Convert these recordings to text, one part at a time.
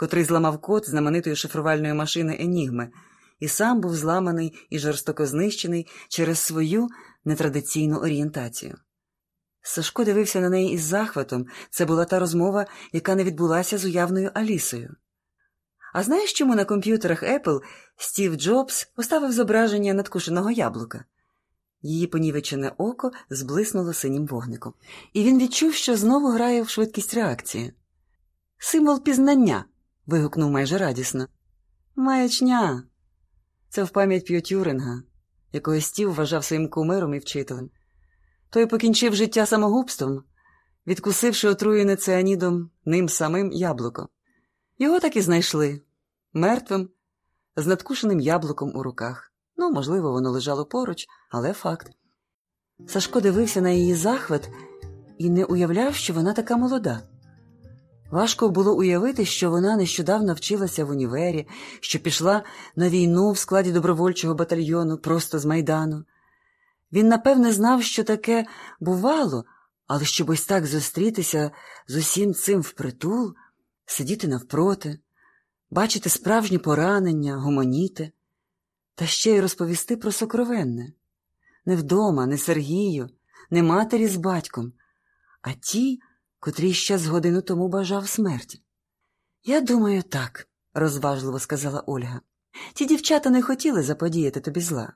котрий зламав код знаменитої шифрувальної машини Енігми, і сам був зламаний і жорстоко знищений через свою нетрадиційну орієнтацію. Сашко дивився на неї із захватом це була та розмова, яка не відбулася з уявною Алісою. А знаєш, чому на комп'ютерах Apple Стів Джобс поставив зображення надкушеного яблука? Її понівечене око зблиснуло синім вогником, і він відчув, що знову грає в швидкість реакції. Символ пізнання. Вигукнув майже радісно. Маячня. Це в пам'ять П'ю Тюринга, якого Стів вважав своїм кумиром і вчителем. Той покінчив життя самогубством, відкусивши отруєне цианідом ним самим яблуко. Його так і знайшли мертвим, з надкушеним яблуком у руках. Ну, можливо, воно лежало поруч, але факт. Сашко дивився на її захват і не уявляв, що вона така молода. Важко було уявити, що вона нещодавно вчилася в універі, що пішла на війну в складі добровольчого батальйону просто з майдану. Він, напевне, знав, що таке бувало, але щоб ось так зустрітися з усім цим впритул, сидіти навпроти, бачити справжні поранення, гуманіти, та ще й розповісти про сокровенне не вдома, не Сергію, не матері з батьком, а ті, котрій ще з годину тому бажав смерті. Я думаю, так, розважливо сказала Ольга. Ті дівчата не хотіли заподіяти тобі зла,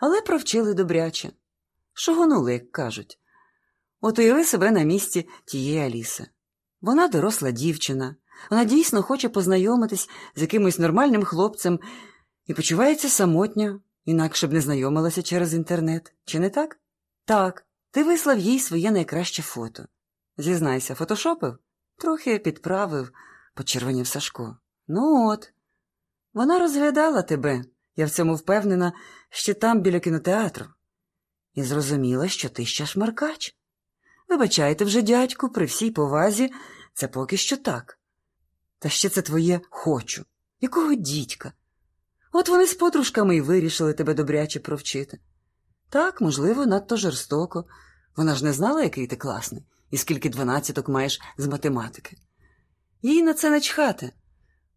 але провчили добряче. Шогонули, як кажуть. От уяви себе на місці тієї Аліси. Вона доросла дівчина, вона дійсно хоче познайомитись з якимось нормальним хлопцем і почувається самотньо, інакше б не знайомилася через інтернет. Чи не так? Так, ти вислав їй своє найкраще фото. Зізнайся, фотошопив? Трохи підправив, почервонів Сашко. Ну от. Вона розглядала тебе, я в цьому впевнена, ще там біля кінотеатру. І зрозуміла, що ти ще шмаркач. Вибачайте вже, дядьку, при всій повазі, це поки що так. Та ще це твоє хочу. Якого дідька? От вони з подружками й вирішили тебе добряче провчити. Так, можливо, надто жорстоко. Вона ж не знала, який ти класний, і скільки дванадцяток маєш з математики. Їй на це начхати.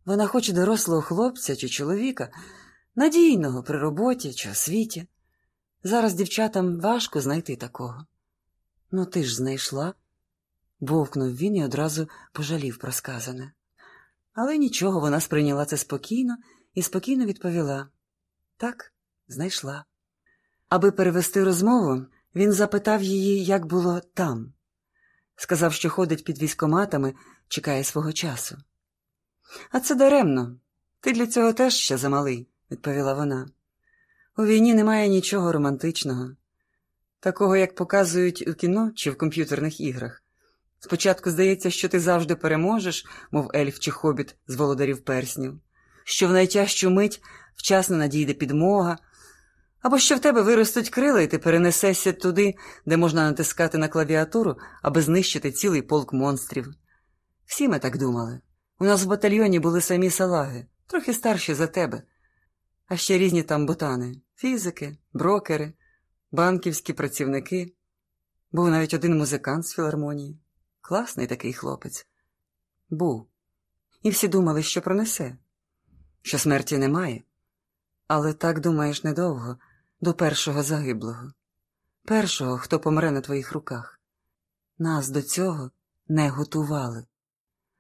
Вона хоче дорослого хлопця чи чоловіка, надійного при роботі чи освіті. Зараз дівчатам важко знайти такого. Ну, ти ж знайшла, вовкнув він і одразу пожалів про сказане. Але нічого, вона сприйняла це спокійно і спокійно відповіла так, знайшла. Аби перевести розмову, він запитав її, як було там. Сказав, що ходить під військоматами, чекає свого часу. А це даремно. Ти для цього теж ще замалий, відповіла вона. У війні немає нічого романтичного, такого, як показують у кіно чи в комп'ютерних іграх. Спочатку здається, що ти завжди переможеш, мов ельф чи хобіт з володарів перснів, що в найтяжчу мить вчасно надійде підмога, або що в тебе виростуть крила, і ти перенесешся туди, де можна натискати на клавіатуру, аби знищити цілий полк монстрів. Всі ми так думали. У нас в батальйоні були самі салаги, трохи старші за тебе, а ще різні там ботани фізики, брокери, банківські працівники. Був навіть один музикант з філармонії. Класний такий хлопець. Був. І всі думали, що пронесе, що смерті немає. Але так думаєш недовго, до першого загиблого, першого, хто помре на твоїх руках. Нас до цього не готували.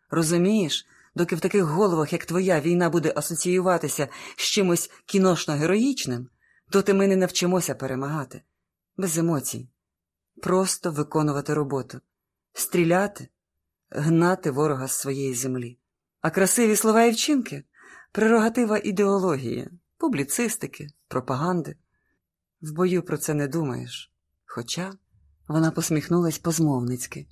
Розумієш, доки в таких головах, як твоя, війна буде асоціюватися з чимось кіношно героїчним, доти ми не навчимося перемагати, без емоцій, просто виконувати роботу, стріляти, гнати ворога з своєї землі. А красиві слова і вчинки прерогатива ідеології, публіцистики, пропаганди. В бою про це не думаєш. Хоча вона посміхнулась позмовницьки.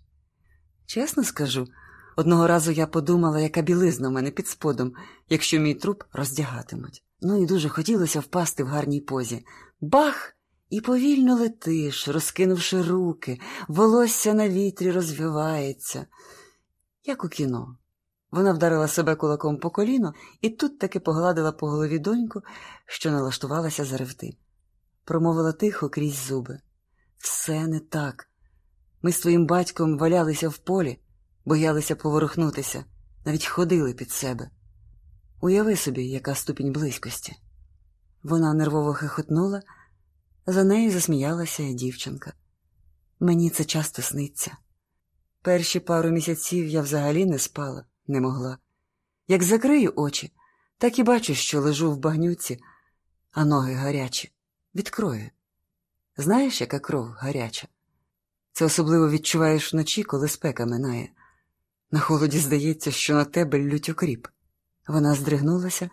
Чесно скажу, одного разу я подумала, яка білизна в мене під сподом, якщо мій труп роздягатимуть. Ну і дуже хотілося впасти в гарній позі. Бах! І повільно летиш, розкинувши руки, волосся на вітрі розвивається, як у кіно. Вона вдарила себе кулаком по коліно і тут таки погладила по голові доньку, що налаштувалася заревти. Промовила тихо крізь зуби. Все не так. Ми з твоїм батьком валялися в полі, боялися поворухнутися. навіть ходили під себе. Уяви собі, яка ступінь близькості. Вона нервово хихотнула, за нею засміялася дівчинка. Мені це часто сниться. Перші пару місяців я взагалі не спала, не могла. Як закрию очі, так і бачу, що лежу в багнюці, а ноги гарячі, від крові. Знаєш, яка кров гаряча? Це особливо відчуваєш вночі, коли спека минає. На холоді здається, що на тебе лють окріп. Вона здригнулася,